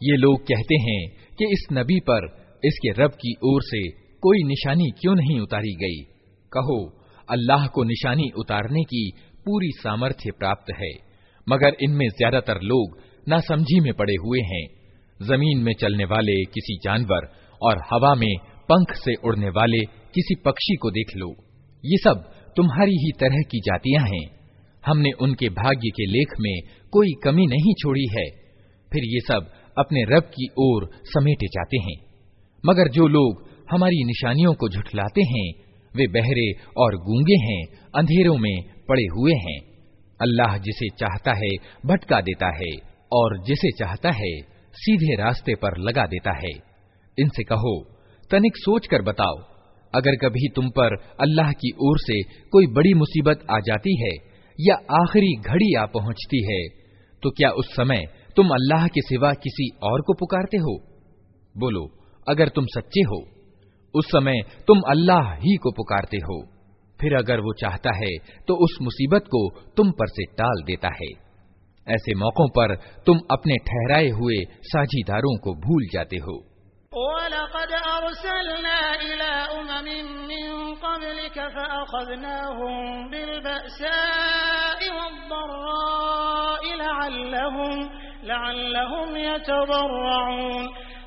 ये लोग कहते हैं कि इस नबी पर इसके रब की ओर से कोई निशानी क्यों नहीं उतारी गई कहो अल्लाह को निशानी उतारने की पूरी सामर्थ्य प्राप्त है मगर इनमें ज्यादातर लोग नासमझी में पड़े हुए हैं ज़मीन में चलने वाले किसी जानवर और हवा में पंख से उड़ने वाले किसी पक्षी को देख लो। ये सब तुम्हारी ही तरह की जातियाँ हैं। हमने उनके भाग्य के लेख में कोई कमी नहीं छोड़ी है। फिर ये सब अपने रब की ओर समेटे जाते हैं। मगर जो लोग हमारी निशानियों को झुठलाते हैं, वे बहरे और गूँगे हैं, अंधेरों में पड़े हुए हैं। अल्लाह जिसे चाहता है, भटका देता है, और जिसे चाहता है सीधे रास्ते पर लगा देता है। इनसे कहो, तनिक सोच कर बताओ, अगर कभी तुम पर अल्लाह की ओर से कोई बड़ी मुसीबत आ जाती है या आखिरी घड़ी आ पहुँचती है तो क्या उस समय तुम अल्लाह के सिवा किसी और को पुकारते हो? बोलो, अगर तुम सच्चे हो, उस समय तुम अल्लाह ही को पुकारते हो। फिर अगर वो चाहता है तो उस मुसीबत को तुम पर से टाल देता है। ऐसे मौकों पर तुम अपने ठहराए हुए साझीदारों को भूल जाते हो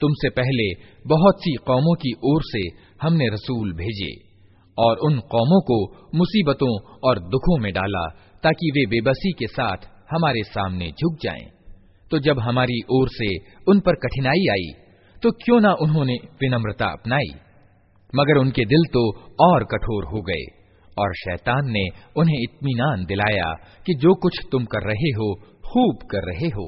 तुमसे पहले बहुत सी कौमों की ओर से हमने रसूल भेजे और उन कौमों को मुसीबतों और दुखों में डाला, ताकि वे बेबसी के साथ हमारे सामने झुक जाएँ। तो जब हमारी ओर से उन पर कठिनाई आई तो क्यों ना उन्होंने विनम्रता अपनाई मगर उनके दिल तो और कठोर हो गए और शैतान ने उन्हें इत्मीनान दिलाया कि जो कुछ तुम कर रहे हो खूब कर रहे हो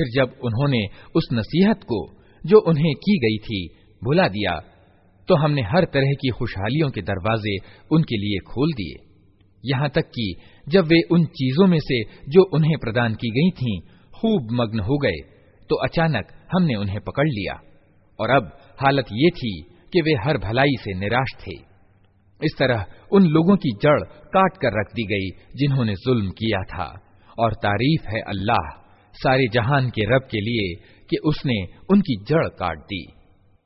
फिर जब उन्होंने उस नसीहत को, जो उन्हें की गई थी, भुला दिया तो हमने हर तरह की खुशहालियों के दरवाजे उनके लिए खोल दिए। यहाँ तक कि जब वे उन चीज़ों में से जो उन्हें प्रदान की गई थीं, खूब मग्न हो गए तो अचानक हमने उन्हें पकड़ लिया। और अब हालत ये थी कि वे हर भलाई से निराश थे। इस तरह उन लोगों की जड़ काट कर रख दी गई, जिन्होंने जुल्म किया था। और तारीफ़ है अल्लाह। सारे जहान के रब के लिए कि उसने उनकी जड़ काट दी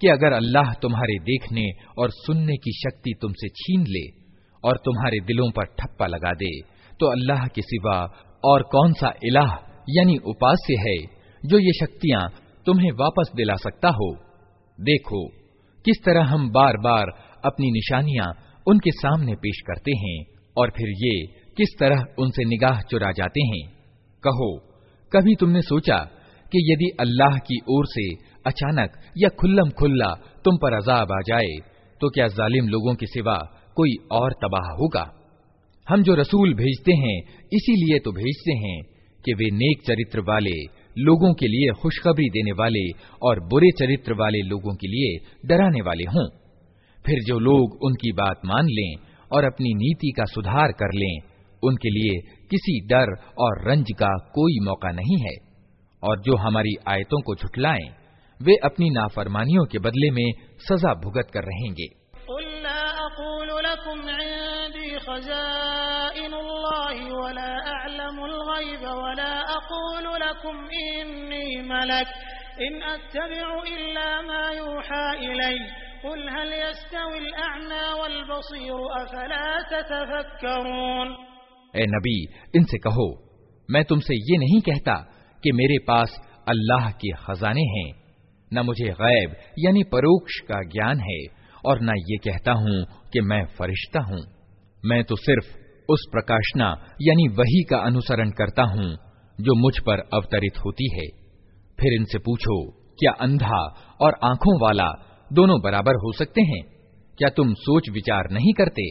कि अगर अल्लाह तुम्हारे देखने और सुनने की शक्ति तुमसे छीन ले और तुम्हारे दिलों पर ठप्पा लगा दे तो अल्लाह के सिवा और कौन सा इलाह, यानी उपास्य है, जो ये शक्तियाँ तुम्हें वापस दिला सकता हो? देखो, किस तरह हम बार बार अपनी निशानियाँ उनके सामने पेश करते हैं और फिर ये किस तरह उनसे निगाह चुरा जाते हैं? कहो, कभी तुमने सोचा कि यदि अल्लाह की ओर से अचानक या खुल्लम खुल्ला तुम पर अजाब आ जाए तो क्या जालिम लोगों के सिवा कोई और तबाह होगा? हम जो रसूल भेजते हैं, इसीलिए तो भेजते हैं कि वे नेक चरित्र वाले लोगों के लिए खुशखबरी देने वाले और बुरे चरित्र वाले लोगों के लिए डराने वाले हों। फिर जो लोग उनकी बात मान लें और अपनी नीति का सुधार कर लें, उनके लिए किसी डर और रंज का कोई मौका नहीं है। और जो हमारी आयतों को झुटलाएँ वे अपनी नाफरमानियों के बदले में सजा भुगत कर रहेंगे। ए नबी इनसे कहो मैं तुमसे ये नहीं कहता कि मेरे पास अल्लाह के खजाने हैं। न मुझे गैब, यानी परोक्ष का ज्ञान है, और न ये कहता हूँ कि मैं फरिश्ता हूँ। मैं तो सिर्फ़ उस प्रकाशना, यानी वही का अनुसरण करता हूँ, जो मुझ पर अवतरित होती है। फिर इनसे पूछो, क्या अंधा और आँखों वाला दोनों बराबर हो सकते हैं? क्या तुम सोच विचार नहीं करते?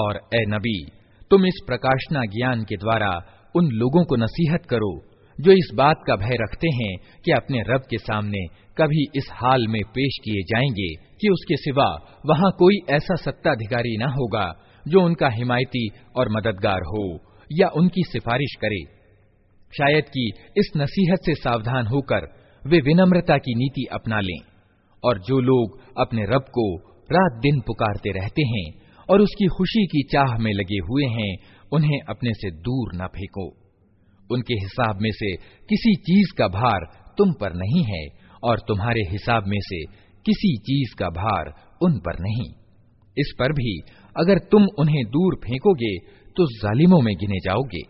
और ए नबी तुम इस प्रकाशना ज्ञान के द्वारा उन लोगों को नसीहत करो जो इस बात का भय रखते हैं कि अपने रब के सामने कभी इस हाल में पेश किए जाएँगे कि उसके सिवा वहाँ कोई ऐसा सत्ताधिकारी न होगा जो उनका हिमायती और मददगार हो या उनकी सिफारिश करे। शायद कि इस नसीहत से सावधान होकर वे विनम्रता की नीति अपना लें और जो लोग अपने रब को रात दिन पुकारते रहते हैं और उसकी खुशी की चाह में लगे हुए हैं, उन्हें अपने से दूर न फेंको। उनके हिसाब में से किसी चीज़ का भार तुम पर नहीं है, और तुम्हारे हिसाब में से किसी चीज़ का भार उन पर नहीं। इस पर भी अगर तुम उन्हें दूर फेंकोगे तो जालिमों में गिने जाओगे।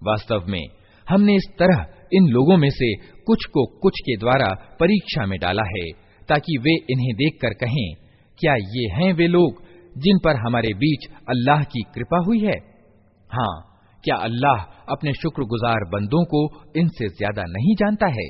वास्तव में हमने इस तरह इन लोगों में से कुछ को कुछ के द्वारा परीक्षा में डाला है, ताकि वे इन्हें देखकर कहें, क्या ये हैं वे लोग जिन पर हमारे बीच अल्लाह की कृपा हुई है? हाँ क्या अल्लाह अपने शुक्रगुजार बंदों को इनसे ज्यादा नहीं जानता है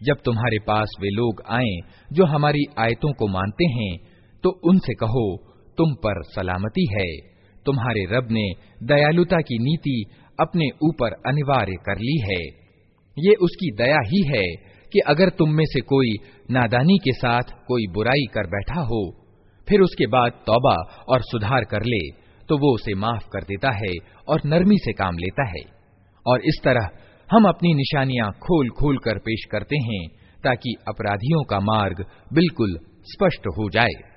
जब तुम्हारे पास वे लोग आए जो हमारी आयतों को मानते हैं तो उनसे कहो तुम पर सलामती है तुम्हारे रब ने दयालुता की नीति अपने ऊपर अनिवार्य कर ली है ये उसकी दया ही है कि अगर तुम में से कोई नादानी के साथ कोई बुराई कर बैठा हो, फिर उसके बाद तौबा और सुधार कर ले तो वो उसे माफ़ कर देता है और नरमी से काम लेता है। और इस तरह हम अपनी निशानियाँ खोल खोल कर पेश करते हैं, ताकि अपराधियों का मार्ग बिल्कुल स्पष्ट हो जाए।